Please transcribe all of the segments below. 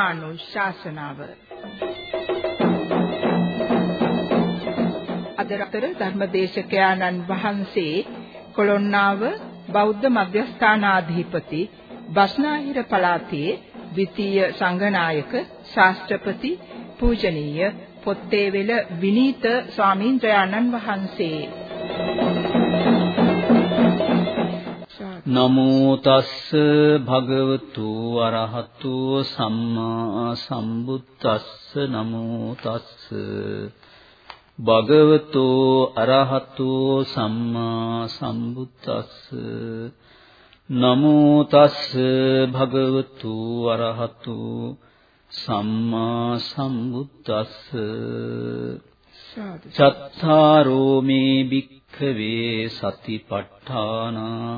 ධර්මානුශාසනාව. අද රතර ධර්මදේශකයාණන් වහන්සේ කොළොන්නාව බෞද්ධ මධ්‍යස්ථානාධිපති බස්නාහිර පළාතේ ද්විතීය සංඝනායක ශාස්ත්‍රපති පූජනීය පොත්තේවෙල විනීත ස්වාමීන්ද්‍රයාණන් වහන්සේ නමෝ තස්ස භගවතු අරහතු සම්මා සම්බුද්දස්ස. නමෝ තස්ස භගවතු අරහතු සම්මා සම්බුද්දස්ස. නමෝ තස්ස භගවතු අරහතු සම්මා සම්බුද්දස්ස. චත්තාරෝ මේ භික්ඛවේ සතිපට්ඨානා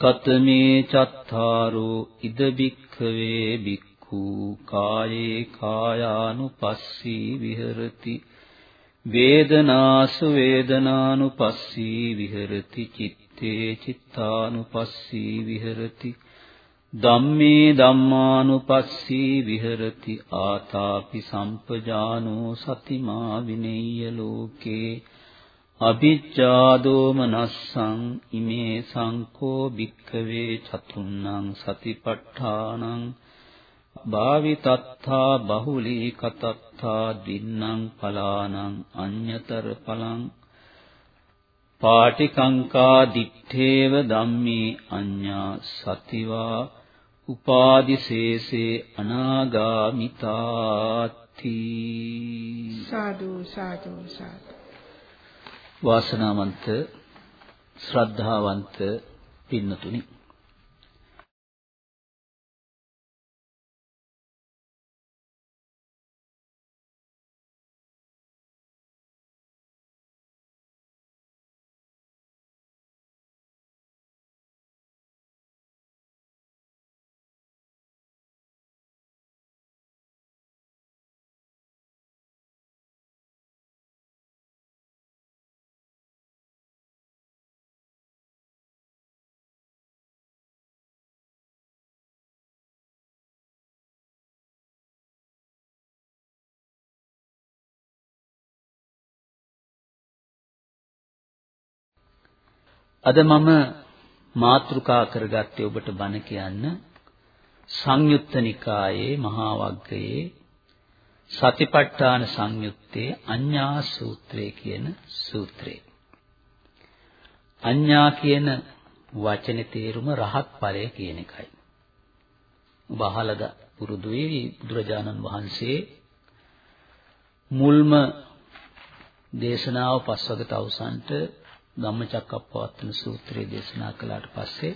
කතමේ චත්තාරෝ ඉද භික්ඛවේ භික්ඛු කායේ කායානුපස්සී විහෙරති වේදනාසු වේදනානුපස්සී විහෙරති චිත්තේ චිත්තානුපස්සී විහෙරති ධම්මේ ධම්මානුපස්සී විහෙරති ආතාපි සම්පජානෝ සතිමා විනේය ලෝකේ අභිජ්ජා දෝමනස්සං ඉමේ සංකෝ භික්ඛවේ චතුන්නං සතිපට්ඨානං භාවිතත්තා බහුලී කතත්තා දින්නම් පලානං අඤ්‍යතර පලං පාටිකංකා දිත්තේව ධම්මේ අඤ්ඤා සතිවා උපාදිශේෂේ අනාගාමිතාති සාදු සාදු සාදු. වාසනාවන්ත ශ්‍රද්ධාවන්ත පින්නතුනි. අද මම මාතෘකා කරගත්තේ ඔබට බණ කියන්න සංයුත්ත නිකායේ මහා වග්ගයේ සතිපට්ඨාන සංයුත්තේ අඤ්ඤා සූත්‍රය කියන සූත්‍රය. අඤ්ඤා කියන වචනේ තේරුම රහත් ඵලය කියන එකයි. ඔබ අහලද පුරුදු වෙවි බුදුරජාණන් වහන්සේ මුල්ම දේශනාව පස්වග තවුසන්ට ධම්මචක්කප්පවත්තන සූත්‍රය දේශනා කළාට පස්සේ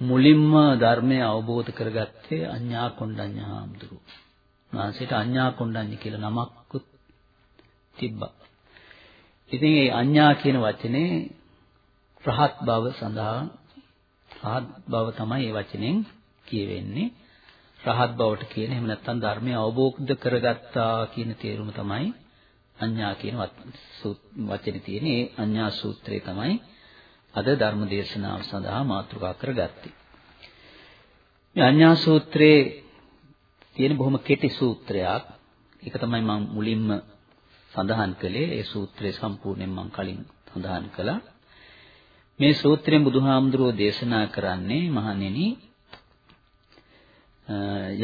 මුලින්ම ධර්මය අවබෝධ කරගත්තේ අඤ්ඤා කොණ්ඩඤ්ඤ හාමුදුරුවෝ. උන්වහන්සේට අඤ්ඤා කොණ්ඩඤ්ඤ කියලා නමක්කුත් තිබ්බා. ඉතින් මේ අඤ්ඤා කියන වචනේ රහත් බව සඳහා රහත් බව තමයි මේ වචනෙන් කියවෙන්නේ. රහත් බවට කියන එහෙම නැත්නම් ධර්මය අවබෝධ කරගත්තා කියන තේරුම තමයි අඤ්ඤා කියන වචනේ තියෙන ඒ අඤ්ඤා සූත්‍රය තමයි අද ධර්ම දේශනාව සඳහා මාතෘකා කරගත්තේ. මේ අඤ්ඤා සූත්‍රයේ තියෙන බොහොම කෙටි සූත්‍රයක්. ඒක තමයි මම මුලින්ම සඳහන් කළේ. ඒ සූත්‍රය සම්පූර්ණයෙන් මම කලින් සඳහන් කළා. මේ සූත්‍රයෙන් බුදුහාමුදුරුවෝ දේශනා කරන්නේ මහණෙනි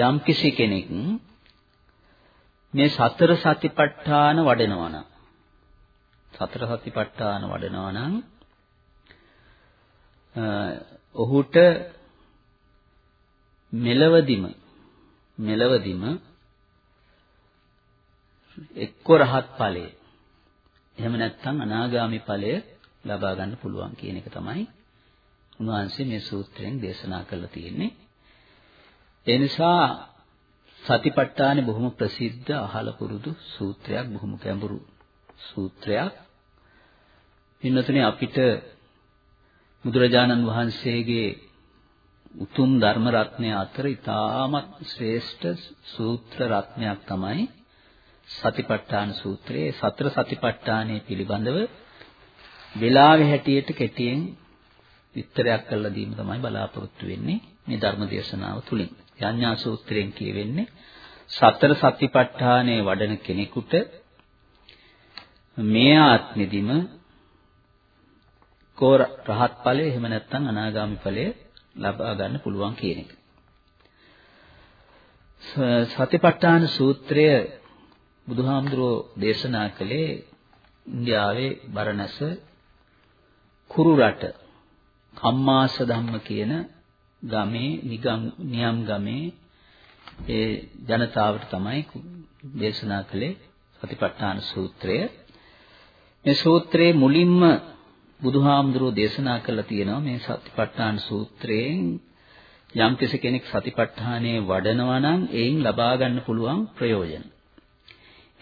යම් කිසි කෙනෙක් මේ සතර සතිපට්ඨාන වඩනවා නම් සතර සතිපට්ඨාන වඩනවා නම් ඔහුට මෙලවදිම මෙලවදිම එක්ක රහත් ඵලය එහෙම නැත්නම් අනාගාමි ඵලය ලබා ගන්න පුළුවන් කියන එක තමයි උන්වහන්සේ මේ සූත්‍රයෙන් දේශනා කරලා තියෙන්නේ. ඒ නිසා සතිපට්ඨානෙ බොහොම ප්‍රසිද්ධ අහල පුරුදු සූත්‍රයක් බොහොම ගැඹුරු සූත්‍රයක්. පින්නතුනේ අපිට බුදුරජාණන් වහන්සේගේ උතුම් ධර්ම රත්නය අතර ඉතාමත් ශ්‍රේෂ්ඨ සූත්‍ර රත්නයක් තමයි සතිපට්ඨාන සූත්‍රයේ සතර සතිපට්ඨානයේ පිළිබඳව වෙලාවේ හැටියට කෙටියෙන් විස්තරයක් කරලා දීම තමයි බලාපොරොත්තු වෙන්නේ මේ ධර්ම දේශනාව තුලින්. යඤ්ඤා සූත්‍රයෙන් කියවෙන්නේ සතර සතිපට්ඨානයේ වඩන කෙනෙකුට මේ ආත්මෙදිම කෝ රහත් ඵලය එහෙම නැත්නම් අනාගාමි ඵලය ලබා ගන්න පුළුවන් කියන එක. සතිපට්ඨාන සූත්‍රය බුදුහාමුදුරෝ දේශනා කළේ ඉන්දියාවේ බරණැස කුරු රට කම්මාස ධම්ම කියන ගමේ නිගම් නියම් ගමේ ඒ ජනතාවට තමයි දේශනා කළේ සතිපට්ඨාන සූත්‍රය. මේ සූත්‍රයේ මුලින්ම බුදුහාමුදුරෝ දේශනා කළා තියෙනවා මේ සතිපට්ඨාන සූත්‍රයෙන් යම් කෙනෙක් සතිපට්ඨානයේ වඩනවා නම් එයින් ලබා ගන්න පුළුවන් ප්‍රයෝජන.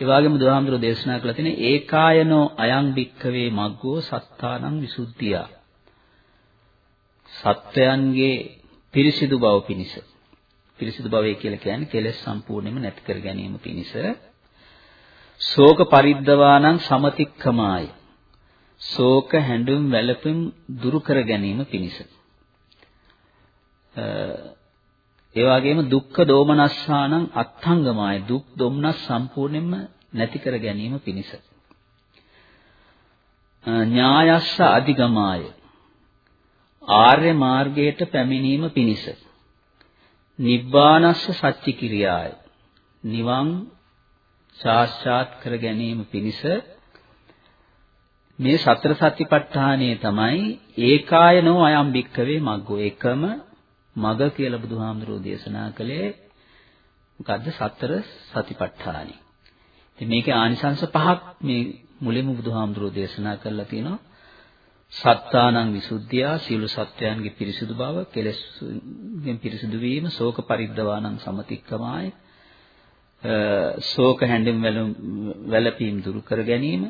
ඒ වගේම බුදුහාමුදුරෝ දේශනා කළා තියෙන ඒකායනෝ අයං භික්ඛවේ මග්ගෝ සත්තානං විසුද්ධිය. සත්වයන්ගේ පිරිසිදු බව පිණිස. පිරිසිදු භවය කියලා කියන්නේ කෙලෙස් සම්පූර්ණයෙන්ම නැති කර ගැනීම පිණිස. ශෝක පරිද්දවානං සමතික්කමාය. ශෝක හැඬුම් වැළපෙම් දුරු කර ගැනීම පිණිස. ඒ වගේම දුක්ඛ දෝමනස්සානං අත්ංගමාය දුක් දුම්නස් සම්පූර්ණයෙන්ම නැති කර ගැනීම පිණිස. ඥායස්ස අධිගමාය ආර්ය මාර්ගයට පැමිණීම පිණිස. නිබ්බානස්ස සච්චි කිරියාය නිවන් සාක්ෂාත් කර ගැනීම පිණිස මේ සතර සතිපට්ඨානය තමයි ඒකායනෝ අයම් භික්කවේ මග්ගෝ එකම මග කියලා බුදුහාමුදුරෝ දේශනා කළේ මොකද්ද සතර සතිපට්ඨානෙ. ඉතින් මේකේ ආනිසංස පහක් මේ මුලින්ම බුදුහාමුදුරෝ දේශනා කරලා තියෙනවා. සත්තානං විසුද්ධිය සියලු සත්වයන්ගේ පිරිසිදු බව කෙලෙස්ගෙන් පිරිසිදු වීම ශෝක පරිද්දවානං සමතික්කමාය. ශෝක හැඬෙන් වැළපීම් දුරු කර ගැනීම.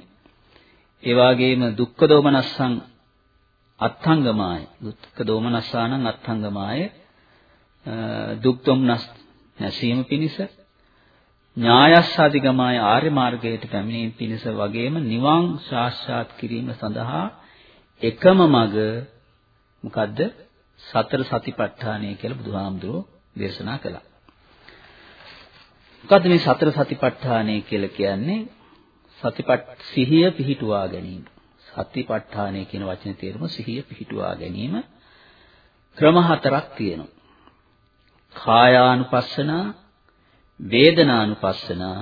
ඒ වගේම දුක්ඛ දෝමනස්සං අත්ංගමාය දුක්ඛ දෝමනස්සානං අත්ංගමාය දුක් දුම්නස් නැසීම පිණිස ඥායස්සාදිගමාය ආර්ය මාර්ගයට පැමිණීම පිණිස වගේම නිවන් සාක්ෂාත් කිරීම සඳහා එකම මඟ මොකද්ද සතර සතිපට්ඨානය කියලා බුදුහාමුදුරුවෝ දේශනා කළා. මොකද්ද මේ සතර සතිපට්ඨානය කියලා කියන්නේ? සතිපත් සිහිය පිහිටුවා ගැනීම. සතිපට්ඨානය කියන වචනේ තේරුම සිහිය පිහිටුවා ගැනීම ක්‍රම හතරක් තියෙනවා. කායානුපස්සනා, වේදනානුපස්සනා,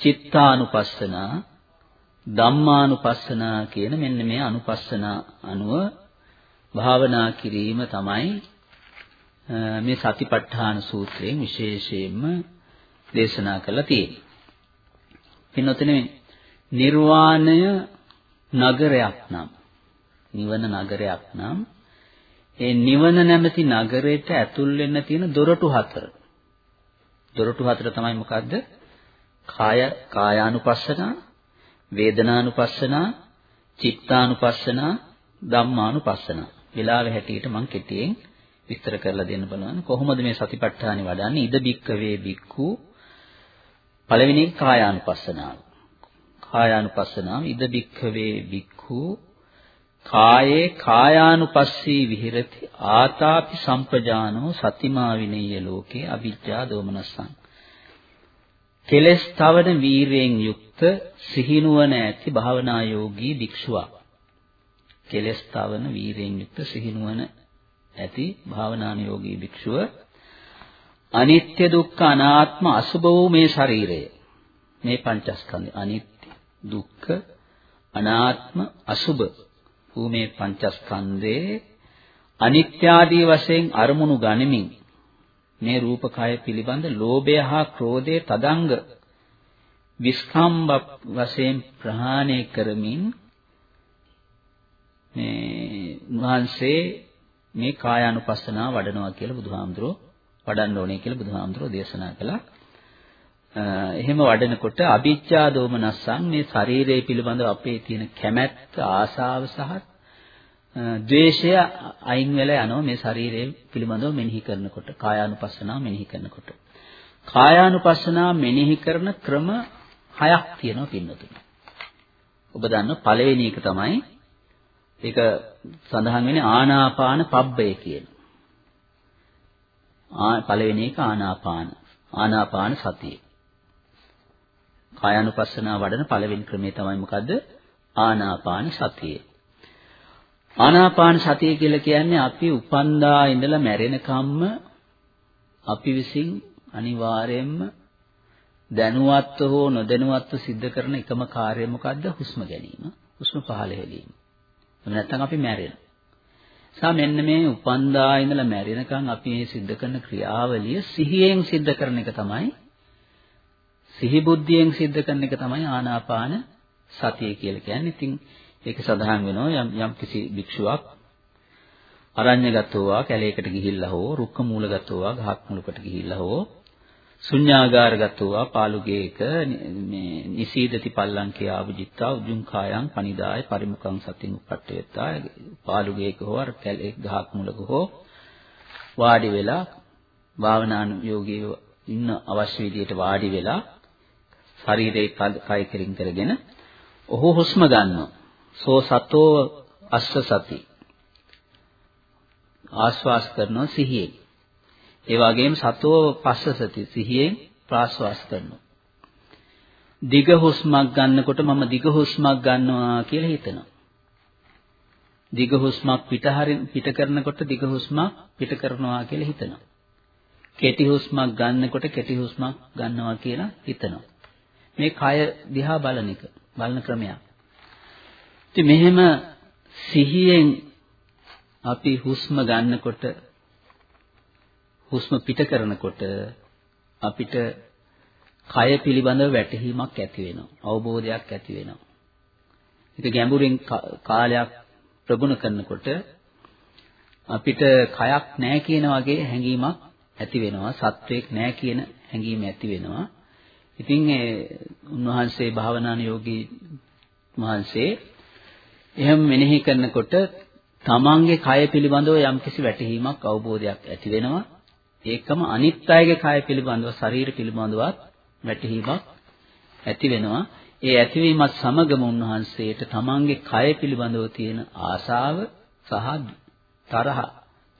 චිත්තානුපස්සනා, ධම්මානුපස්සනා කියන මෙන්න මේ අනුපස්සනා අනුව භාවනා කිරීම තමයි මේ සතිපට්ඨාන සූත්‍රයෙන් විශේෂයෙන්ම දේශනා කරලා තියෙන්නේ. පින්නොතනේ නිර්වාණය නගරයක් නම් නිවන නගරයක් නම් ඒ නිවන නැමැති නගරයට ඇතුල් වෙන්න තියෙන දොරටු හතර. දොරටු හතර තමයි මොකද්ද? කාය කායානුපස්සනා, වේදනානුපස්සනා, චිත්තානුපස්සනා, ධම්මානුපස්සනා. වෙලාවෙ හැටියට මම කෙටියෙන් විස්තර කරලා දෙන්න බලන්න. කොහොමද මේ සතිපට්ඨානෙ වඩන්නේ? ඉද බික්කවේ බික්කු පළවෙනි කායානුපස්සනාව. කායානුපස්සනාව ඉද බික්ඛවේ බික්ඛු කායේ කායානුපස්සී විහෙරති ආතාපි සම්පජානෝ සතිමා විනේය ලෝකේ අවිජ්ජා දෝමනස්සං කෙලස් තවන වීරයෙන් යුක්ත සිහිනුවන ඇති භාවනා යෝගී භික්ෂුවා. කෙලස් තවන වීරයෙන් යුක්ත සිහිනුවන ඇති භාවනාන යෝගී භික්ෂුව. අනිත්‍ය දුක්ඛ අනාත්ම අසුභ වූ මේ ශරීරය. මේ පංචස්කන්ධය අනිත්‍ය දුක්ඛ අනාත්ම අසුභ වූ මේ පංචස්කන්ධේ අනිත්‍ය ආදී වශයෙන් අරමුණු ගනිමින් මේ රූපකය පිළිබඳ ලෝභය හා ක්‍රෝධය තදංග විස්කම්බ වශයෙන් ප්‍රහාණය කරමින් මේ වහන්සේ මේ කායානුපස්සනාව වඩනවා කියලා බුදුහාමුදුරෝ වඩන්න ඕනේ කියලා බුදුහාමුදුරෝ දේශනා කළා. එහෙම වඩනකොට අභිජ්ජා දෝමනස්සං මේ ශරීරය පිළිබඳව අපේ තියෙන කැමැත්ත ආසාව සහ ද්වේෂය අයින් වෙලා යනවා මේ ශරීරය පිළිබඳව මෙනෙහි කරනකොට කායානුපස්සනාව මෙනෙහි කරනකොට කායානුපස්සනාව මෙනෙහි කරන ක්‍රම හයක් තියෙනවා පින්නතුනි ඔබ දන්න පළවෙනි එක තමයි ඒක සඳහන් වෙන්නේ ආනාපාන පබ්බය කියන පළවෙනි එක ආනාපාන. ආනාපාන සතිය. කායानुපස්සනාව වඩන පළවෙනි ක්‍රමය තමයි මොකද්ද? ආනාපාන සතිය. ආනාපාන සතිය කියලා කියන්නේ අපි උපන්දා ඉඳලා මැරෙනකම්ම අපි විසින් අනිවාර්යයෙන්ම දැනුවත්ව හෝ නොදැනුවත්ව සිද්ධ කරන එකම කාර්යය මොකද්ද? හුස්ම ගැනීම. හුස්ම පහළ හැලීම. එහෙම නැත්නම් අපි මැරෙනවා. සා මෙන්න මේ උපන්දා ඉඳලා මැරෙනකන් අපි මේ සිද්ධ කරන ක්‍රියාවලිය සිහියෙන් සිද්ධ කරන එක තමයි සිහි බුද්ධියෙන් සිද්ධ කරන එක තමයි ආනාපාන සතිය කියලා කියන්නේ. ඉතින් ඒක සඳහන් වෙනවා යම් යම් කිසි භික්ෂුවක් අරඤ්‍යගතෝවා කැලේකට ගිහිල්ලා හෝ රුක්ක මූලගතෝවා ගහක් මුලකට ගිහිල්ලා හෝ ශුඤ්ඤාගාරගතෝවා පාලුගේක මේ නිසීදති පල්ලංකේ ආවජිත්තා උජුං කායං පනිදාය පරිමුඛං සතින් උපට්ඨයතා පාලුගේක හෝ අර කැලේ ගහක් මුලක හෝ වාඩි වෙලා භාවනානුයෝගීව ඉන්න අවශ්‍ය විදියට වාඩි වෙලා ශරීරේ කය කෙලින් කරගෙන ඔහු හුස්ම ගන්නවා. සෝ සතෝ අස්ස සති. ආශ්වාස කරනවා සිහියෙන්. ඒ වගේම සතෝ පස්සසති සිහියෙන් ප්‍රාශ්වාස කරනවා. දිග හුස්මක් ගන්නකොට මම දිග හුස්මක් ගන්නවා කියලා හිතනවා. දිග හුස්මක් පිට හරින් පිට කරනකොට දිග හුස්මක් පිට කරනවා කියලා හිතනවා. කෙටි හුස්මක් ගන්නකොට කෙටි හුස්මක් ගන්නවා කියලා හිතනවා. මේ කය දිහා බලන එක බලන ක්‍රමයක්. ඉතින් මෙහෙම සිහියෙන් අපි හුස්ම ගන්නකොට හුස්ම පිට කරනකොට අපිට කය පිළිබඳව වැටහීමක් ඇති වෙනවා. අවබෝධයක් ඇති වෙනවා. ඒක ගැඹුරින් කාලයක් ප්‍රගුණ කරනකොට අපිට කයක් නැහැ කියන වගේ හැඟීමක් ඇති වෙනවා. සත්වයක් නැහැ කියන හැඟීම ඇති වෙනවා. ඉතින් ඒ උන්වහන්සේ භාවනානුයෝගී වහන්සේ එහෙම මෙනෙහි කරනකොට තමන්ගේ කය පිළිබඳව යම්කිසි වැටහීමක් අවබෝධයක් ඇති වෙනවා. ඒකම අනිත් අයගේ කය පිළිබඳව ශරීර පිළිබඳවත් වැටහීමක් ඇති වෙනවා. ඒ ඇතිවීමත් සමගම උන්වහන්සේට තමන්ගේ කය පිළිබඳව තියෙන ආසාව සහ තරහ,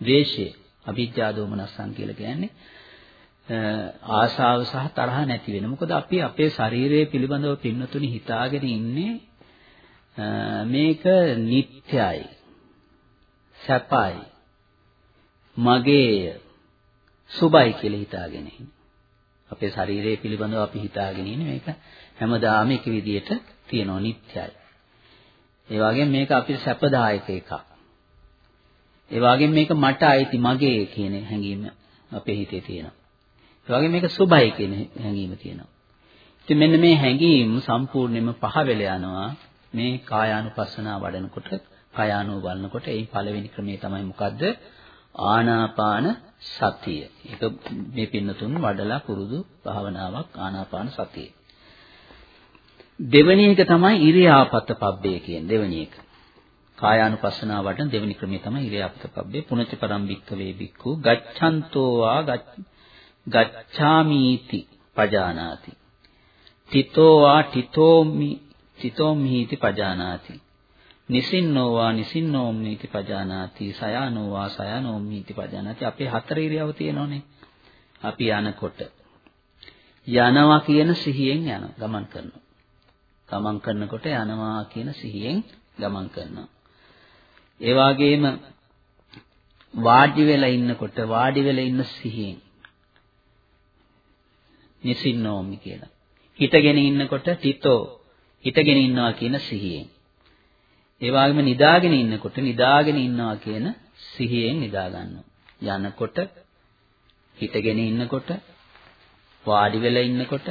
ද්වේෂය, අවිජ්ජා දෝමනස්සන් කියලා කියන්නේ ආසාව සහ තරහ නැති වෙන. මොකද අපි අපේ ශරීරය පිළිබඳව පින්නතුනි හිතාගෙන ඉන්නේ මේක නිට්ටයයි. සැපයි. මගේය සුබයි කියලා හිතාගෙන ඉන්නේ. අපේ ශරීරය පිළිබඳව අපි හිතාගෙන ඉන්නේ මේක හැමදාම එක විදියට තියෙනවා නිත්‍යයි. ඒ වගේම මේක අපිට සැපදායක එකක්. ඒ වගේම මේක මට අයිති මගේ කියන හැඟීම අපේ හිතේ තියෙනවා. ඒ වගේම මේක සුබයි කියන හැඟීම තියෙනවා. ඉතින් මෙන්න මේ හැඟීම් සම්පූර්ණයෙන්ම පහ වෙලා යනවා මේ කායානුපස්සනාව වඩනකොට කායානුව බලනකොට ඒ පළවෙනි ක්‍රමය තමයි මොකද්ද? ආනාපාන සතිය. ඒක මේ පින්නතුන් වඩලා පුරුදු භාවනාවක් ආනාපාන සතිය. දෙවෙනි එක තමයි ඉරියාපත පබ්බේ කියන දෙවෙනි එක. කායානුපස්සනාව වඩන දෙවෙනි ක්‍රමය තමයි ඉරියාපත පබ්බේ. පුනච පරම්බික්ක වේ බික්ඛු ගච්ඡන්තෝ වා ගච්ඡාමීති පජානාති. තිතෝ වා තිතෝමි තිතෝමිහිති පජානාති. නිසින්නෝවා නිසින්නෝම්මීති පජානාති සයානෝවා සයානෝම්මීති පජානාති. අපේ හතර ඉරියව් තියෙනෝනේ. අපි යනකොට යනවා කියන සිහියෙන් යන ගමන් කරනවා. ගමන් කරනකොට යනවා කියන සිහියෙන් ගමන් කරනවා. ඒ වගේම වාඩි වෙලා ඉන්නකොට වාඩි වෙලා ඉන්න සිහියෙන් නිසින්නෝමි කියලා. හිටගෙන ඉන්නකොට තිතෝ හිටගෙන ඉන්නවා කියන සිහියෙන්. ඒ වගේම නිදාගෙන ඉන්නකොට නිදාගෙන ඉන්නවා කියන සිහියෙන් නිදා ගන්නවා. යනකොට හිටගෙන ඉන්නකොට වාඩි වෙලා ඉන්නකොට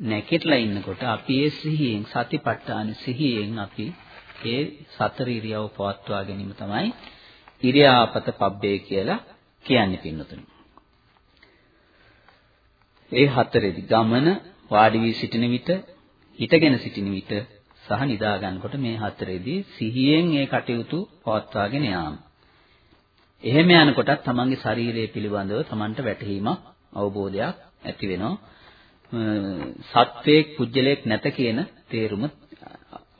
නැකිట్లా ඉන්නකොට අපි ඒ සිහියෙන් සතිපට්ඨාන සිහියෙන් අපි ඒ සතර ඉරියව් පවත්වා ගැනීම තමයි ඉරියාපත පබ්බේ කියලා කියන්නේ පින්නතුනි. ඒ හතරෙදි ගමන වාඩි වී සිටින විට හිටගෙන සිටින විට සහ නිදා ගන්නකොට මේ හතරේදී සිහියෙන් ඒ කටයුතු පවත්වාගෙන යාම. එහෙම යනකොටත් තමන්ගේ ශරීරය පිළිබඳව තමන්ට වැටහීමක් අවබෝධයක් ඇති වෙනවා. සත්වයක් පුජ්‍යලයක් නැත කියන තේරුම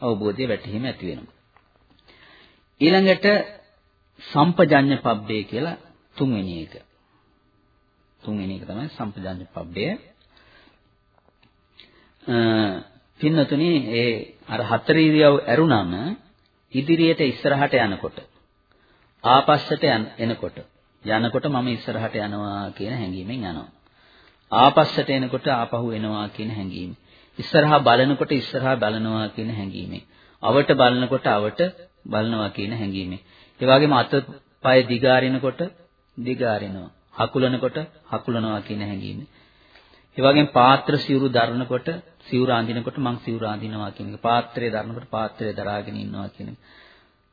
අවබෝධය වැටහීම ඇති වෙනවා. ඊළඟට සම්පජඤ්ඤ පබ්බේ කියලා තුන්වෙනි එක. තුන්වෙනි එක තමයි සම්පජාඤ්ඤ පබ්බය. පින්නතුනි ඒ අර හතර ඉරියව් ඇරුණම ඉදිරියට ඉස්සරහට යනකොට ආපස්සට එනකොට යනකොට මම ඉස්සරහට යනවා කියන හැඟීමෙන් යනවා. ආපස්සට එනකොට ආපහු එනවා කියන හැඟීම. ඉස්සරහා බලනකොට ඉස්සරහා බලනවා කියන හැඟීමෙන්. අවට බලනකොට අවට බලනවා කියන හැඟීමෙන්. ඒ වගේම අත පය දිගාරිනකොට දිගාරිනවා. හකුලනකොට හකුලනවා කියන හැඟීමෙන්. ඒ වගේම පාත්‍ර සිවුරු දරනකොට සිවුර අඳිනකොට මං සිවුර අඳිනවා කියන එක. පාත්‍රය දරනකොට පාත්‍රය දරාගෙන ඉන්නවා කියන එක.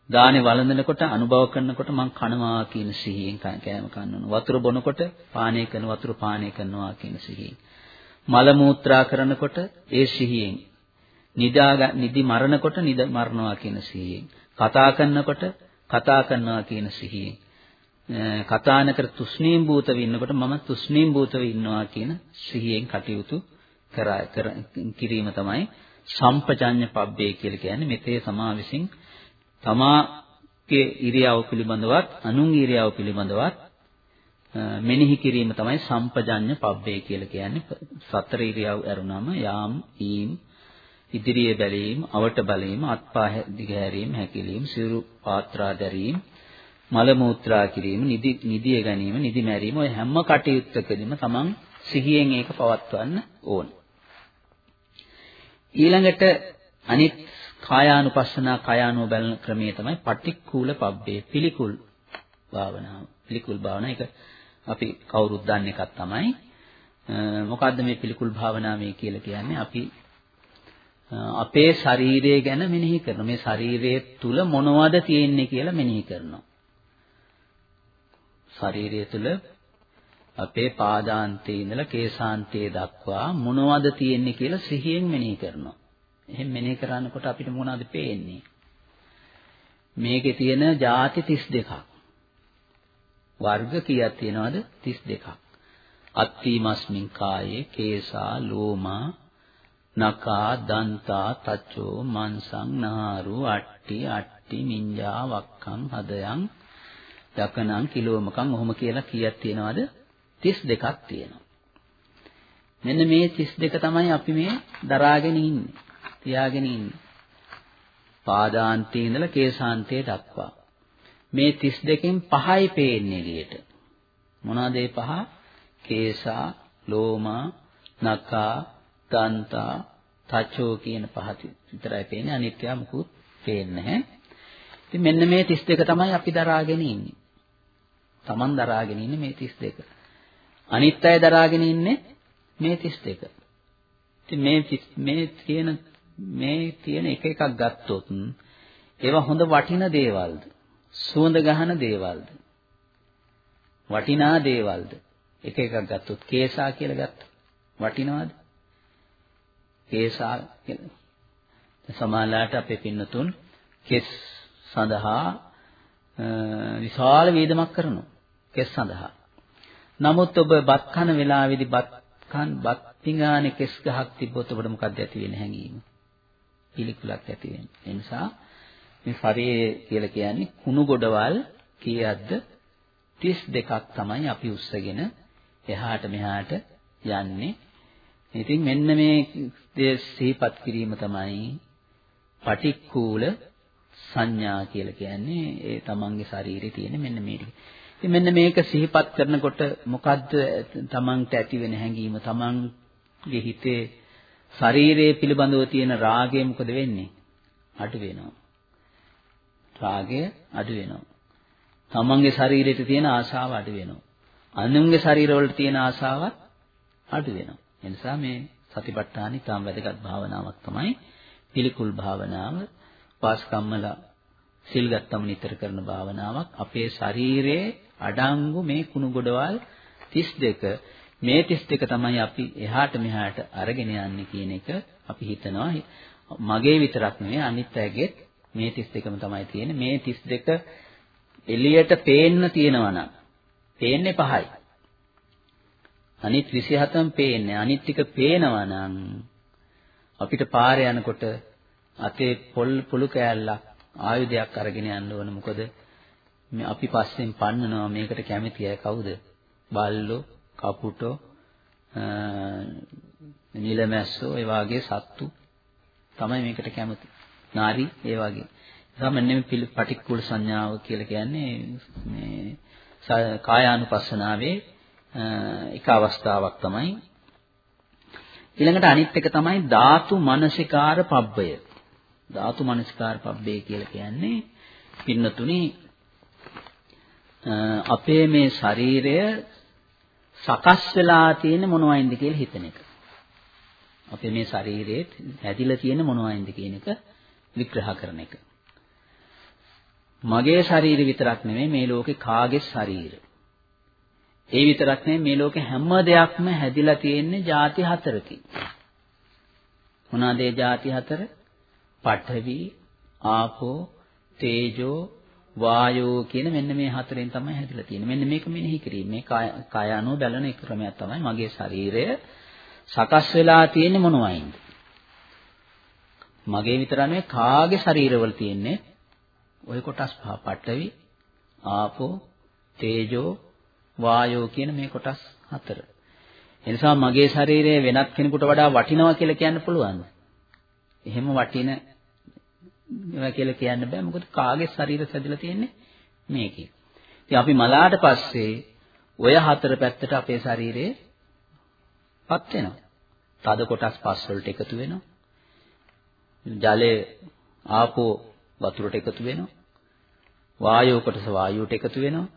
දානේ වළඳනකොට අනුභව කරනකොට මං කනවා කියන සිහියෙන් කෑම කන්නවා. වතුර බොනකොට පානය කරන වතුර පානය කරනවා කියන සිහියෙන්. මල මූත්‍රා කරනකොට ඒ සිහියෙන්. නිදා නිදි මරනකොට නිද මරනවා කියන සිහියෙන්. කතා කරනකොට කතා කරනවා කියන සිහියෙන්. කතාන කර තුෂ්ණීම් භූතව ඉන්නකොට මම තුෂ්ණීම් භූතව ඉන්නවා කියන සිහියෙන් කටයුතු කරා කිරීම තමයි සම්පජඤ්ඤ පබ්බේ කියලා කියන්නේ. මෙතේ සමා විසින් තමාගේ ඉරියව් පිළිබඳවත් අනුන් ඉරියව් පිළිබඳවත් මෙනෙහි කිරීම තමයි සම්පජඤ්ඤ පබ්බේ කියලා කියන්නේ. සතර ඉරියව් ඇරුණම යාම් ඊම් ඉදිරියේ බැලීම අවට බලීම අත්පා දිගහැරීම හැකිලීම සිරු පාත්‍රා දැරීම මල මූත්‍රා කිරීම නිදි නිදිය ගැනීම නිදි මැරීම ඔය හැම කටයුත්තකදීම තමන් සිහියෙන් ඒක පවත්වන්න ඕන. ඊළඟට අනිත් කායානුපස්සනා කායානුව බලන ක්‍රමය තමයි පටික්කුල පබ්බේ පිළිකුල් භාවනාව. පිළිකුල් භාවනාව ඒක අපි කවුරුත් දන්න එකක් තමයි. මොකද්ද මේ පිළිකුල් භාවනාව කියලා කියන්නේ? අපි අපේ ශරීරය ගැන මෙනෙහි කරනවා. මේ ශරීරයේ තුල මොනවද තියෙන්නේ කියලා මෙනෙහි කරනවා. ශරීරය තුල අපේ පාදාන්තයේ ඉඳලා කේසාන්තයේ දක්වා මොනවද තියෙන්නේ කියලා සිහියෙන් මෙනෙහි කරනවා. එහෙන් මෙනෙහි කරනකොට අපිට මොනවද පේන්නේ? මේකේ තියෙන ಜಾති 32ක්. වර්ග කීයක් තියෙනවද? 32ක්. අත්තිමස්මින් කායේ කේසා ලෝමා නකා දන්තා තචෝ මන්සං නහාරු අට්ටි අට්ටි මිඤ්ඤා වක්ඛං හදයන් දකනං කිලෝමකං ඔහොම කියලා කීයක් තියෙනවද 32ක් තියෙනවා මෙන්න මේ 32 තමයි අපි මේ දරාගෙන ඉන්නේ තියාගෙන ඉන්නේ. පාදාන්තයේ ඉඳලා කේසාන්තයේ දක්වා. මේ 32කින් පහයි පේන්නේ එළියට. මොනවාද ඒ පහ? කේසා, ලෝමා, නකා, දන්තා, තචෝ කියන පහ විතරයි පේන්නේ. අනිත්‍ය මුකුත් පේන්නේ නැහැ. ඉතින් මෙන්න මේ 32 තමයි අපි දරාගෙන ඉන්නේ. Taman දරාගෙන ඉන්නේ මේ 32. අනිත් අය දරාගෙන ඉන්නේ මේ 32. ඉතින් මේ මේ තියෙන මේ තියෙන එක එකක් ගත්තොත් ඒවා හොඳ වටින දේවල්ද? සුවඳ ගහන දේවල්ද? වටිනා දේවල්ද? එක එකක් ගත්තොත් කේසා කියලා ගත්තා. වටිනවද? කේසා කියලා. සමාලාට අපේ පින්නතුන් කෙස් සඳහා විශාල වේදමක් කරනවා. කෙස් සඳහා. නමුත් ඔබ බත් කන වෙලාවේදී බත් කන් බත් පිඟානේ කෙස් ගහක් තිබ්බොත් ඔබට මොකක්ද ඇති වෙන්නේ හැඟීම? පිළිකුලක් ඇති වෙන්නේ. ඒ නිසා මේ ශරීරය කියලා කියන්නේ කුණු ගොඩවල් කීයක්ද 32ක් තමයි අපි උස්සගෙන එහාට මෙහාට යන්නේ. ඉතින් මෙන්න මේ සිහිපත් කිරීම තමයි පටික්කුල සංඥා කියලා කියන්නේ ඒ තමන්ගේ ශරීරේ තියෙන මෙන්න මේ ටික. ඉතින් මෙන්න මේක සිහිපත් කරනකොට මොකද්ද තමන්ට ඇති වෙන හැඟීම තමන්ගේ හිතේ ශරීරයේ පිළිබඳව තියෙන රාගය මොකද වෙන්නේ? අඩු වෙනවා. රාගය අඩු වෙනවා. තමන්ගේ ශරීරයට තියෙන ආශාව අඩු වෙනවා. අනුන්ගේ ශරීරවලට තියෙන ආශාවත් අඩු වෙනවා. ඒ නිසා මේ සතිපට්ඨාන ඉතාම වැදගත් භාවනාවක් තමයි පිළිකුල් භාවනාව. වාස්කම්මල සිල් ගත්තම නිතර කරන භාවනාවක්. අපේ ශරීරයේ අඩංගු මේ කුණු ගොඩවල් 32 මේ 32 තමයි අපි එහාට මෙහාට අරගෙන යන්නේ කියන එක අපි හිතනවා. මගේ විතරක් නෙවෙයි අනිත් අයගේ මේ 32ම තමයි තියෙන්නේ. මේ 32 එළියට පේන්න තියෙනවා නම් පේන්නේ පහයි. අනිත් 27ම පේන්නේ. අනිත් ටික පේනවා නම් අපිට පාරේ යනකොට අතේ පොල් පුළු කෑල්ලක් ආයුධයක් අරගෙන යන්න ඕන. මොකද අපි පස්සෙන් පන්නනවා මේකට කැමති අය කවුද? බල්ලෝ කපුටෝ නිලමැස්සෝ ඒ වාගේ සත්තු තමයි මේකට කැමති. නාරි ඒ වාගේ. නිසා මෙන්න මේ පටික්කුල සංඥාව කියලා කියන්නේ මේ කායානුපස්සනාවේ එක අවස්ථාවක් තමයි. ඊළඟට අනිත් එක තමයි ධාතු මනසිකාර පබ්බය. ධාතු මනසිකාර පබ්බය කියලා කියන්නේ පින්නතුනි අපේ මේ ශරීරය සකස් වෙලා තියෙන මොනවයින්ද කියලා හිතන එක. අපේ මේ ශරීරයේ හැදිලා තියෙන මොනවයින්ද කියන එක විග්‍රහ කරන එක. මගේ ශරීරය විතරක් නෙමෙයි මේ ලෝකේ කාගේ ශරීර. ඒ විතරක් නෙමෙයි මේ ලෝකේ හැම දෙයක්ම හැදිලා තියෙන්නේ ಜಾති හතරකින්. මොනවාද ඒ ಜಾති හතර? පඨවි, ආපෝ, තේජෝ, වායෝ කියන මෙන්න මේ හතරෙන් තමයි හැදිලා තියෙන්නේ. මෙන්න මේක මෙනෙහි කිරීම. මේ කාය අනුව බැලන එක ක්‍රමයක් තමයි මගේ ශරීරය සකස් වෙලා තියෙන්නේ මොනවයින්ද? මගේ විතර නෙවෙයි කාගේ ශරීරවල තියෙන්නේ ওই කොටස් පහ පඨවි, ආපෝ, තේජෝ, වායෝ කියන මේ කොටස් හතර. එනිසා මගේ ශරීරය වෙනත් කෙනෙකුට වඩා වටිනවා කියලා කියන්න පුළුවන්ද? එහෙම වටින ඒවා කියලා කියන්න බෑ මොකද කාගේ ශරීර සැදලා තියෙන්නේ මේකේ. ඉතින් අපි මලාට පස්සේ ඔය හතර පැත්තට අපේ ශරීරේ පත් වෙනවා. තද කොටස් පස් වලට එකතු වෙනවා. ජලය ආපෝ වතුරට එකතු වෙනවා. වායෝ කොටස වායුවට එකතු වෙනවා.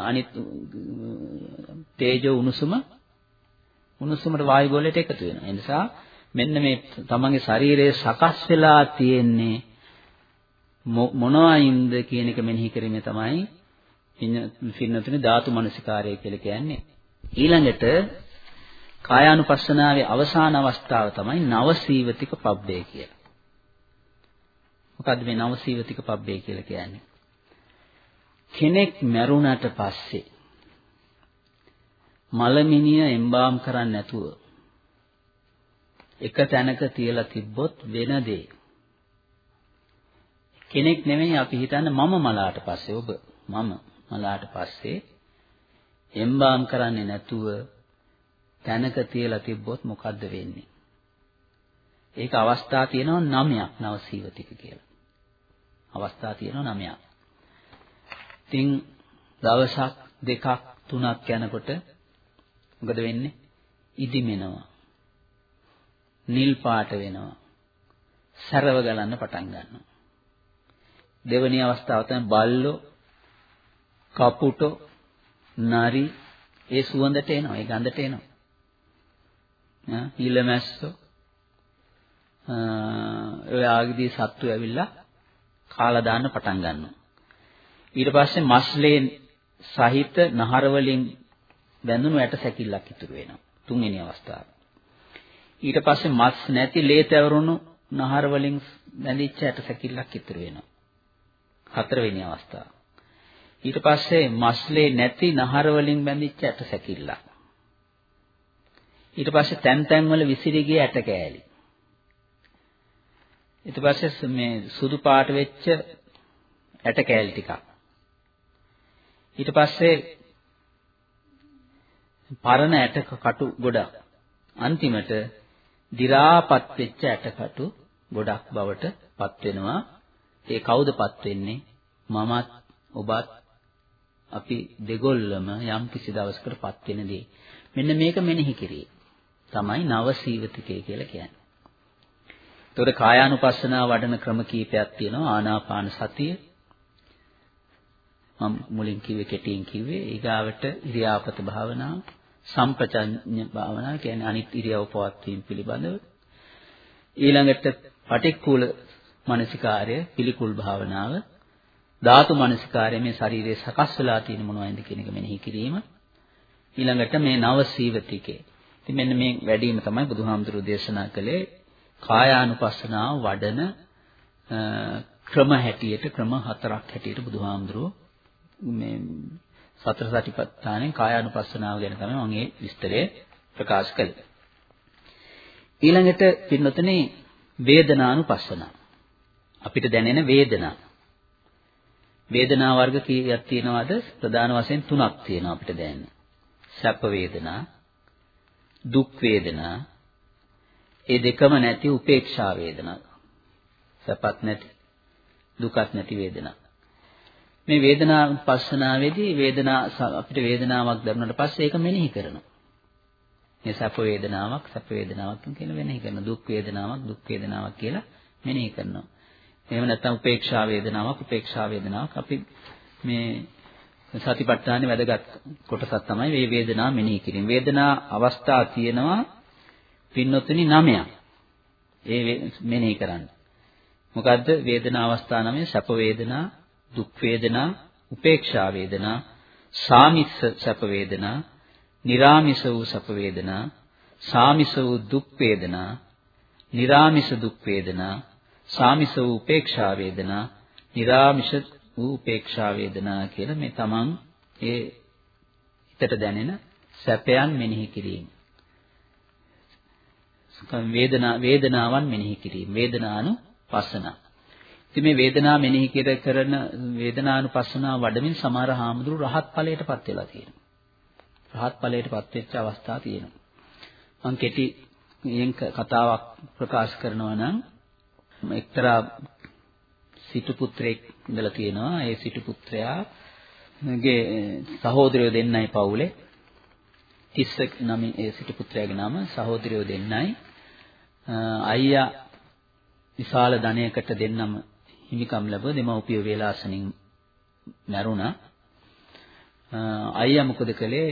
අනිත් තේජෝ උණුසුම උණුසුමට වායු ගෝලයට එකතු වෙනවා. ඒ නිසා මෙන්න මේ තමන්ගේ ශරීරයේ සකස් වෙලා තියෙන්නේ මොනවායින්ද කියන එක මෙනෙහි කිරීමේ තමයි පින්නතුනේ ධාතු මනසිකාරය කියලා කියන්නේ. ඊළඟට කායානුපස්සනාවේ අවසාන අවස්ථාව තමයි නවසීවතික පබ්බේ කියලා. මොකද්ද මේ නවසීවතික පබ්බේ කියලා කියන්නේ? කෙනෙක් මැරුණට පස්සේ මලමිනිය එම්බාම් කරන්නේ නැතුව එක තැනක තියලා තිබ්බොත් වෙන දේ. කෙනෙක් නෙමෙයි අපි හිතන්නේ මම මලාට පස්සේ ඔබ මම මලාට පස්සේ එම්බාම් කරන්නේ නැතුව තැනක තියලා තිබ්බොත් මොකද්ද වෙන්නේ? ඒක අවස්ථා තියෙනවා නවයක් නවසීවතික කියලා. අවස්ථා තියෙනවා නවයක්. ඉතින් දවසක් දෙකක් තුනක් යනකොට මොකද වෙන්නේ? ඉදිමෙනවා. නිල් පාට වෙනවා. සරව ගලන්න පටන් ගන්නවා. දෙවැනි අවස්ථාව තමයි බල්ලෝ කපුටෝ නරි ඒ සුවඳට එනවා ඒ ගඳට එනවා ඈ ඊළමැස්සෝ ඔය ආගිදී සත්තු ඇවිල්ලා කාලා දාන්න පටන් ගන්නවා ඊට පස්සේ මස්ලේ සහිත නහර වලින් බැඳුණු ඇට සැකිල්ලක් ඉතුරු වෙනවා තුන්වෙනි අවස්ථාව ඊට පස්සේ මස් නැති ලේ තැවරුණු නහර වලින් බැඳිච්ච ඇට සැකිල්ලක් ඉතුරු වෙනවා. හතරවෙනි අවස්ථාව. ඊට පස්සේ මස්ලේ නැති නහර වලින් බැඳිච්ච ඇට සැකිල්ලක්. ඊට පස්සේ තැන් තැන් වල විසිරී ගිය ඇට කෑලි. ඊට පස්සේ මේ සුදු පාට වෙච්ච ඇට කෑලි ටිකක්. ඊට පස්සේ පරණ ඇට කටු ගොඩක්. අන්තිමට දි รา පත් වෙච්ච ඇටකටු ගොඩක් බවට පත් වෙනවා. ඒ කවුද පත් වෙන්නේ? මමත් ඔබත් අපි දෙගොල්ලම යම් කිසි දවසකට පත් වෙන දේ. මෙන්න මේක මෙනෙහි කිරීම. තමයි නව සීවතිකය කියලා කියන්නේ. එතකොට කායානුපස්සනාව වඩන ක්‍රම කීපයක් තියෙනවා. ආනාපාන සතිය. මම මුලින් කිව්වේ කෙටියෙන් කිව්වේ ඊගාවට ඉරියාපත භාවනාව. සම්පචඤ්ඤ භාවනාව කියන්නේ අනිත් ඉරියව් පවත්වීම පිළිබඳව. ඊළඟට පටික්කුල මානසිකාර්ය පිළිකුල් භාවනාව. ධාතු මානසිකාර්ය මේ ශරීරයේ සකස් වෙලා තියෙන මොනවයින්ද කියන එක මෙනෙහි කිරීම. ඊළඟට මේ නව සීවතිකේ ඉතින් මෙන්න මේ වැඩිම තමයි බුදුහාමුදුරුවෝ දේශනා කළේ කායානුපස්සනාව වඩන ක්‍රම හැටියට ක්‍රම හතරක් හැටියට බුදුහාමුදුරුවෝ මේ සතර සතිපට්ඨානෙන් කායානුපස්සනාව ගැන තමයි මම මේ විස්තරය ප්‍රකාශ කළේ. ඊළඟට පින්නතනේ වේදනානුපස්සනාව. අපිට දැනෙන වේදනා. වේදනා වර්ග කීයක් තියෙනවද? ප්‍රධාන වශයෙන් තුනක් තියෙනවා අපිට දැනෙන. සැප වේදනා, දුක් වේදනා, ඒ දෙකම නැති උපේක්ෂා වේදනා. සැපත් නැති, දුකත් නැති වේදනා. මේ වේදනා පස්සනාවේදී වේදනා අපිට වේදනාවක් දැනුණාට පස්සේ ඒක මෙනෙහි කරනවා. මේ සැප වේදනාවක් සැප වේදනාවක් කියලා මෙනෙහි කරනවා. දුක් වේදනාවක් දුක් වේදනාවක් කියලා මෙනෙහි කරනවා. එහෙම නැත්නම් උපේක්ෂා වේදනාවක් උපේක්ෂා වේදනාවක් අපි මේ සතිපට්ඨානේ වැදගත් කොටසක් තමයි මේ වේදනා මෙනෙහි කිරීම. වේදනා අවස්ථා තියෙනවා පින්නොතුනි 9ක්. ඒ මෙනෙහි කරන්න. මොකද්ද වේදනා අවස්ථා 9 සැප වේදනා, දුක් වේදනා, උපේක්ෂා වේදනා, සාමිස්ස සැප වේදනා, निराமிස වූ සැප වේදනා, සාමිස වූ දුක් වේදනා, निराமிස දුක් වේදනා, සාමිස වූ උපේක්ෂා වේදනා, निराமிස වූ උපේක්ෂා වේදනා කියලා මේ තමන් ඒ හිතට දැනෙන සැපයන් මෙනෙහි කිරීම. වේදනා වේදනාවන් මෙනෙහි කිරීම වේදනානු පසන ඉතින් මේ වේදනා මෙනෙහි කරන වේදනානුපස්සනාව වඩමින් සමහර හාමුදුරු රහත් ඵලයටපත් වෙලා තියෙනවා. රහත් ඵලයටපත් වෙච්ච අවස්ථා තියෙනවා. මම කෙටි කතාවක් ප්‍රකාශ කරනවා නම් එක්තරා සිටු පුත්‍රයෙක් ඉඳලා තියෙනවා. ඒ සිටු පුත්‍රයාගේ සහෝදරයෝ දෙන්නයි පවුලේ. තිස්ස නම ඒ සිටු පුත්‍රයාගේ නම සහෝදරයෝ දෙන්නයි. අයියා විශාල ධනයකට දෙන්නම හිමිකම් ලැබුව දෙමව්පිය වේලාසනින් මැරුණා. අයියා මොකද කළේ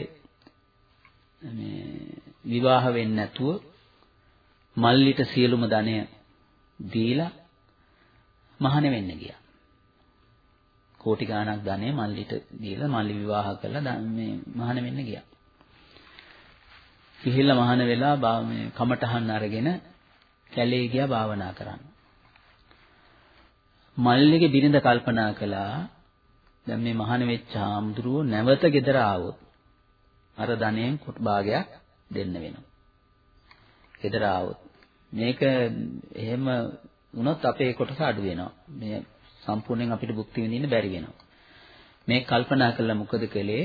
මේ විවාහ වෙන්නේ නැතුව මල්ලිට සියලුම ධනය දීලා මහාන වෙන්න ගියා. කෝටි ගාණක් ධනෙ මල්ලිට දීලා මල්ලි විවාහ කරලා මේ මහාන වෙන්න ගියා. ගිහිල්ලා මහාන වෙලා මේ කමටහන් අරගෙන කැලේ ගියා භාවනා කරන්න. මල්ලිගේ බිරිඳ කල්පනා කළා දැන් මේ මහාන වෙච්ච ආම්දුරුව නැවත ගෙදර ආවොත් අර ධනෙන් කොට භාගයක් දෙන්න වෙනවා. ගෙදර ආවොත් මේක එහෙම වුණොත් අපේ කොටස අඩු වෙනවා. මේ සම්පූර්ණයෙන් අපිට භුක්ති විඳින්න බැරි වෙනවා. මේ කල්පනා කළා මොකද කළේ?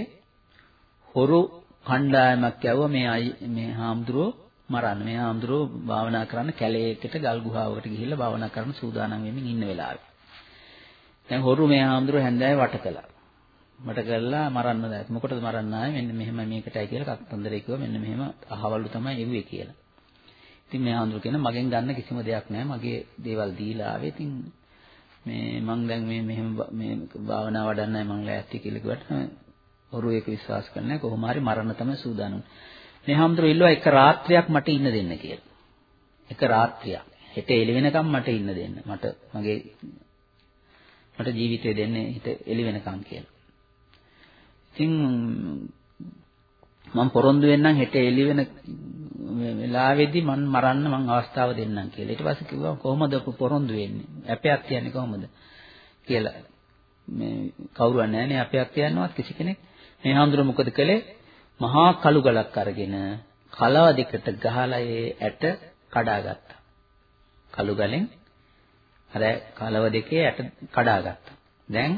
හොරු කණ්ඩායමක් යවුවා මේ මේ හාමුදුරුවෝ මරන්න. මේ හාමුදුරුවෝ භාවනා කරන්න කැලේකට ගල් ගුහාවකට ගිහිල්ලා භාවනා කරන්න සූදානම් වෙමින් ඉන්න වෙලාවේ. දැන් හොරු මේ හාමුදුරුවෝ හැන්දෑවේ වට කළා. මට කළා මරන්න දැක්. මොකටද මරන්න ආවේ? මෙන්න මෙහෙම මේකටයි කියලා කතන්දරේ කිව්වා. මෙන්න මෙහෙම අහවලු තමයි එව්වේ කියලා. ඉතින් මේ ආඳුර කියන මගෙන් ගන්න කිසිම දෙයක් නැහැ. මගේ දේවල් දීලා ආවේ. ඉතින් මේ මං දැන් මේ මෙහෙම මේ භාවනා වඩන්නයි මං ලෑස්ති කියලා කිව්වට ඔරු ඒක විශ්වාස කරන්නේ නැහැ. කොහොම හරි මරන්න තමයි සූදානම්. මේ ආඳුර ඉල්ලුවා එක රාත්‍රියක් මට ඉන්න දෙන්න කියලා. එක රාත්‍රියක්. හෙට එළි වෙනකම් මට ඉන්න දෙන්න. මට මගේ මට ජීවිතය දෙන්නේ හිත එළි වෙනකම් කියලා. ඉතින් මම පොරොන්දු වෙන්නම් හෙට එළි වෙන වෙලාවේදී මන් මරන්න මං අවස්ථාව දෙන්නම් කියලා. ඊට පස්සේ කිව්වා කොහොමද පොරොන්දු වෙන්නේ? අපයක් කියන්නේ කොහොමද? කියලා. මේ කවුරුවත් නැහැනේ අපයක් කියනවත් කිසි කෙනෙක්. මේ හඳුර මොකද කළේ? මහා කළු ගලක් අරගෙන කලව දෙකට ගහලා ඒ ඇට කඩාගත්තා. කළු ගලෙන් අර කලව දෙකේ ඇට කඩාගත්තා. දැන්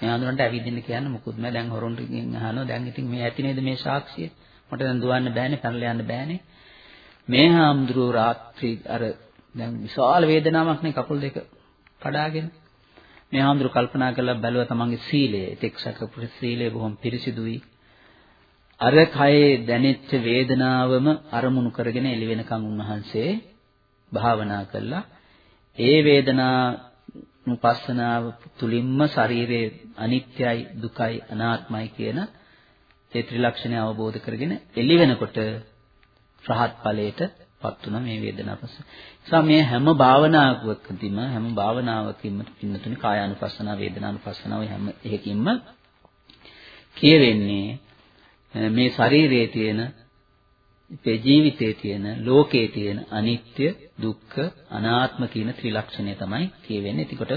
මේ හඳුනට ඇවිදින්න කියන්න මොකුත් නෑ. දැන් හොරුන්ගෙන් අහනවා දැන් ඉතින් මේ ඇති නේද මේ සාක්ෂිය? මට දැන් දුවන්න බෑනේ, පැනලා යන්න බෑනේ. මේ හාමුදුරුවෝ රාත්‍රී අර දැන් විශාල වේදනාවක් නේ කකුල් දෙක කඩාගෙන. මේ හාමුදුරුවෝ කල්පනා කළා බැලුවා තමන්ගේ සීලය. එතෙක් සැකපු සීලය බොහොම පිරිසිදුයි. අර කයේ දැනෙච්ච වේදනාවම අරමුණු කරගෙන එළි වෙනකන් උන්වහන්සේ භාවනා කළා. ඒ වේදනා නුපස්සනාව තුලින්ම ශරීරයේ අනිත්‍යයි දුකයි අනාත්මයි කියන ඒ ත්‍රිලක්ෂණය අවබෝධ කරගෙන එළි වෙනකොට රහත් ඵලයට පත් වුණා මේ වේදනාපස්ස. නිසා මේ හැම භාවනාවකදීම හැම භාවනාවකින්ම පින්නතුනි කායානුපස්සනා වේදනානුපස්සනා ඔය හැම එකකින්ම කියවෙන්නේ මේ ශරීරයේ තියෙන අපේ ජීවිතයේ තියෙන ලෝකයේ තියෙන අනිත්‍ය දුක්ඛ අනාත්ම කියන ත්‍රිලක්ෂණය තමයි කියවෙන්නේ. එතකොට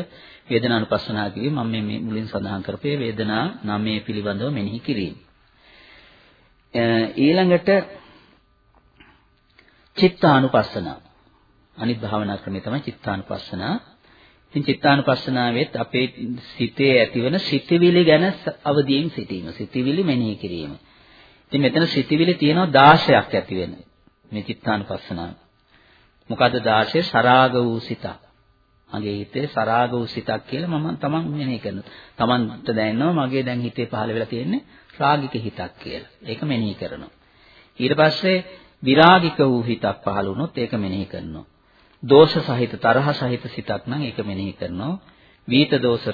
වේදනානුපස්සනා කිව්වේ මම මේ මුලින් සඳහන් කරපේ වේදනා නාමයේ පිළිබඳව මෙනෙහි කිරීම. ඊළඟට චිත්තානුපස්සනා. අනිත් භාවනා ක්‍රමය තමයි චිත්තානුපස්සනා. ඉතින් චිත්තානුපස්සනාවෙත් අපේ සිතේ ඇතිවන සිතිවිලි ගැන අවදියෙන් සිටීම. සිතිවිලි මෙනෙහි කිරීම. ඉතින් මෙතන සිතිවිලි තියෙනවා 16ක් ඇති වෙන. මේ චිත්තානුපස්සනාව. මොකද්ද 16 සරාග වූ සිතක්. මගේ හිතේ සරාග වූ සිතක් කියලා මම තමන් මෙනෙහි කරනවා. තමන්ට දැනෙනවා මගේ දැන් හිතේ පහළ වෙලා තියෙන්නේ රාගික හිතක් කියලා. ඒක මෙනෙහි කරනවා. ඊට පස්සේ විරාගික වූ හිතක් පහළ වුණොත් ඒක මෙනෙහි කරනවා. දෝෂ සහිත තරහ සහිත සිතක් නම් ඒක මෙනෙහි කරනවා. වීත දෝෂ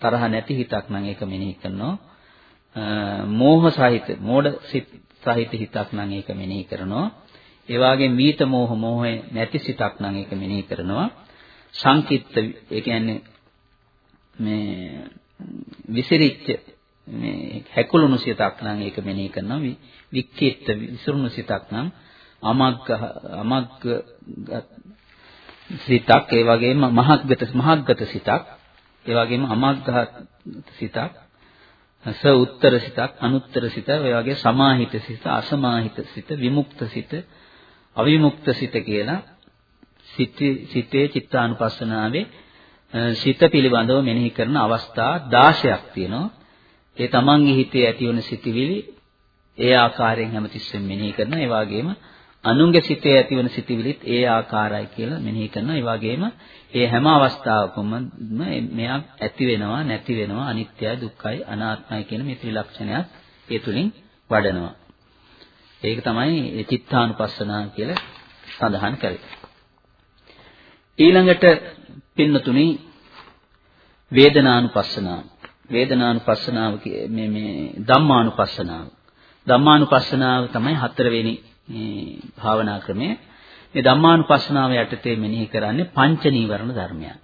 තරහ නැති හිතක් නම් ඒක මෙනෙහි කරනවා. මෝහ සහිත මෝඩ සිත සහිත හිතක් නම් ඒක මෙනෙහි කරනවා. ඒ වගේම වීත මෝහ මෝහය නැති සිතක් නම් ඒක මෙනෙහි කරනවා. සංකිට්ත ඒ කියන්නේ මේ විසිරිච්ච මේ හැකුළුණු සිතක් නම් ඒක මෙනෙහි කරනවා වික්කිට්ත විසිරුණු සිතක් නම් අමග්ග අමග්ග සිතක් ඒ වගේම මහග්ගත මහග්ගත සිතක් ඒ වගේම අමග්ග සිතක් ස උත්තර සිතක් අනුත්තර සිත ඒ වගේ සමාහිත සිත අසමාහිත සිත විමුක්ත සිත අවිමුක්ත සිත කියලා සිතේ චිත්තානුපස්සනාවේ සිත පිළිබඳව මෙනෙහි කරන අවස්ථා 16ක් තියෙනවා. ඒ තමන්ගේ හිතේ ඇතිවන සිතිවිලි ඒ ආකාරයෙන් හැමතිස්සෙම මෙනෙහි කරනවා. ඒ වගේම අනුන්ගේ සිතේ ඇතිවන සිතිවිලිත් ඒ ආකාරයි කියලා මෙනෙහි කරනවා. ඒ වගේම ඒ හැම අවස්ථාවකම මෙයක් ඇති වෙනවා, නැති වෙනවා, අනිත්‍යයි, දුක්ඛයි, අනාත්මයි කියන මේ ත්‍රිලක්ෂණයක් ඒ තුලින් වඩනවා. ඒක තමයි චිත්තානුපස්සනා කියලා සඳහන් කරන්නේ. ඊළඟට පින්නතුනි වේදනානුපස්සනාව වේදනානුපස්සනාව මේ මේ ධම්මානුපස්සනාව ධම්මානුපස්සනාව තමයි හතරවෙනි භාවනා ක්‍රමය. මේ ධම්මානුපස්සනාව යටතේ මෙනෙහි කරන්නේ පංච නීවරණ ධර්මයන්.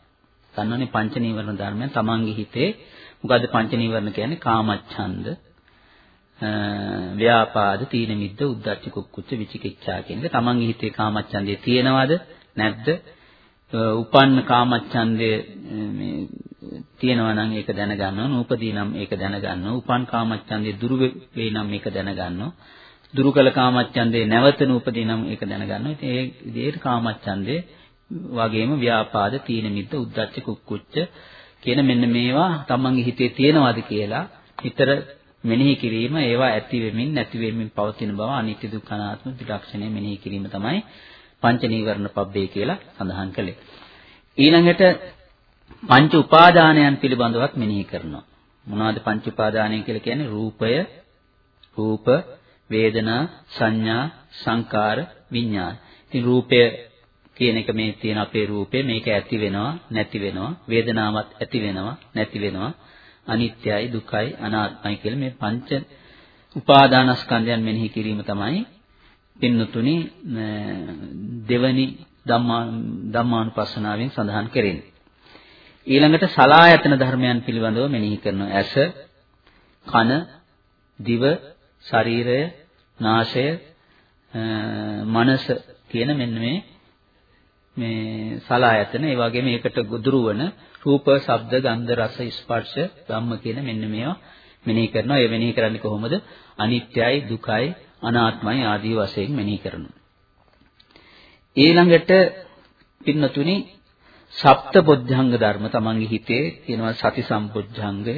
ගන්නනේ පංච නීවරණ ධර්මයන් තමන්ගේ හිතේ. මොකද්ද පංච නීවරණ කියන්නේ? කාමච්ඡන්ද ව්‍යාපාද තීන මිද්ද උද්ධච්ච කුක්කුච්ච විචිකිච්ඡා කියන එක. තමන්ගේ හිතේ කාමච්ඡන්දේ තියෙනවද? නැද්ද? උපන්න කාමච්ඡන්දය මේ තියෙනවා නම් ඒක දැනගන්නවා නූපදී නම් ඒක දැනගන්නවා. උපන් කාමච්ඡන්දේ දුරු වේ නම් මේක දැනගන්නවා. දුරු කළ කාමච්ඡන්දේ නැවත නූපදී නම් ඒක දැනගන්නවා ඉතින් ඒ විදිහට කාමච්ඡන්දේ වගේම ව්‍යාපාද තීන මිද්ද උද්ධච්ච කුක්කුච්ච කියන මෙන්න මේවා තමන්ගේ හිතේ තියෙනවාද කියලා විතර මෙනෙහි කිරීම ඒවා ඇති වෙමින් නැති වෙමින් පවතින බව අනිත්‍ය දුක්ඛ අනාත්ම ත්‍රිලක්ෂණය මෙනෙහි කිරීම තමයි පංච නීවරණ පබ්බේ කියලා සඳහන් කළේ. ඊළඟට පංච උපාදානයන් පිළිබඳවත් මෙනෙහි කරනවා. මොනවද පංච උපාදානය කියලා කියන්නේ? රූපය, රූප, වේදනා, සංඥා, සංකාර, විඥාන. ඉතින් රූපය කියන එක මේ තියෙන අපේ රූපේ මේක ඇති වෙනවා, නැති වෙනවා, වේදනාවක් ඇති වෙනවා, නැති වෙනවා, අනිත්‍යයි, දුකයි, අනාත්මයි කියලා මේ පංච උපාදානස්කන්ධයන් මෙනෙහි කිරීම තමයි පින්නතුනි දෙවනි ධම්මා ධම්මානුපස්සනාවෙන් සඳහන් කෙරෙන්නේ. ඊළඟට සලායතන ධර්මයන් පිළිබඳව මෙනෙහි කරන ඇස, කන, දිව, ශරීරය, නාසය, මනස කියන මෙන්න මේ මේ සලායතන ඒ වගේම ඒකට ගොදුරු වන රූප, ශබ්ද, ගන්ධ, රස, ස්පර්ශ, ධම්ම කියන මෙන්න මේවා මෙනෙහි කරනවා. ඒ මෙනෙහි කරන්නේ කොහොමද? අනිත්‍යයි, දුකයි, අනාත්මයි ආදී වශයෙන් මෙනෙහි කරනවා. ඊළඟට පින්නතුනි සප්ත බොද්ධංග ධර්ම තමන්ගේ හිතේ තියෙනවා සති සම්බොද්ධංගය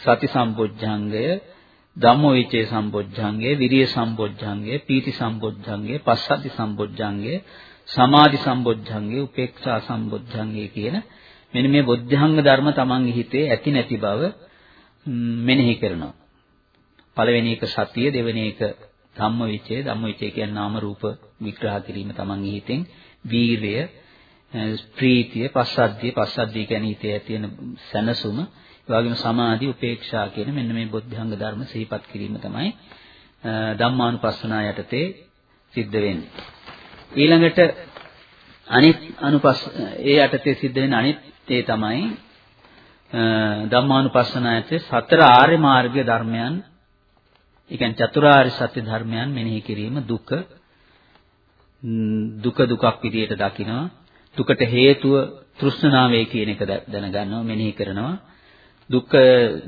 සති සම්බොද්ධංගය ධම්මවිචේ සම්බොද්ධංගය විරිය සම්බොද්ධංගය පීති සම්බොද්ධංගය පස්සද්ධි සම්බොද්ධංගය සමාධි සම්බොද්ධංගය උපේක්ෂා සම්බොද්ධංගය කියන මෙන්න මේ බොද්ධංග ධර්ම තමන්ගේ හිතේ ඇති නැති බව මෙනෙහි කරනවා. පළවෙනි එක සතිය දෙවෙනි එක ධම්මවිචය ධම්මවිචය කියන්නේ නාම රූප විග්‍රහ කිරීම තමන්ගේ හිතෙන්. වීරය ප්‍රීතිය පස්සද්ධිය පස්සද්ධිය කියන්නේ හිතේ ඇති වෙන සැනසුම. ඒ වගේම සමාධි උපේක්ෂා කියන මෙන්න මේ බුද්ධංග ධර්ම සිහිපත් කිරීම තමයි ධම්මානුපස්සනා යටතේ සිද්ධ වෙන්නේ. ඊළඟට අනිත් අනුපස් ඒ යටතේ සිද්ධ වෙන අනිත් ඒ තමයි ධම්මානුපස්සනා යටතේ සතර ආර්ය මාර්ග ධර්මයන් ඒ කියන්නේ චතුරාර්ය සත්‍ය ධර්මයන් මෙනෙහි කිරීම දුක දුක දුකක් විදියට දකිනවා. දුකට හේතුව තෘෂ්ණාවයි කියන එක දැනගන්නවා මෙනෙහි කරනවා. දුක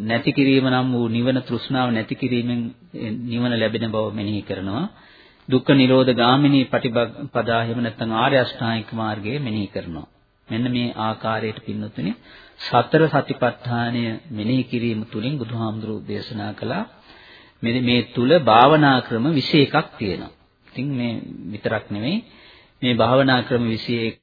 නැති කිරීම නම් වූ නිවන තෘෂ්ණාව නැති කිරීමෙන් නිවන ලැබෙන බව මෙනෙහි කරනවා. දුක්ඛ නිරෝධ ගාමිනී පටිපදා එහෙම නැත්නම් ආර්ය අෂ්ටාංගික මාර්ගය මෙනෙහි කරනවා. මෙන්න මේ ආකාරයට පින්නතුනේ සතර සතිපට්ඨානය මෙනෙහි කිරීම තුළින් බුදුහාමුදුරු දේශනා කළා. මෙන්න මේ තුල භාවනා ක්‍රම 21ක් තියෙනවා. ඉතින් මේ විතරක් නෙමෙයි මේ භාවනා ක්‍රම 21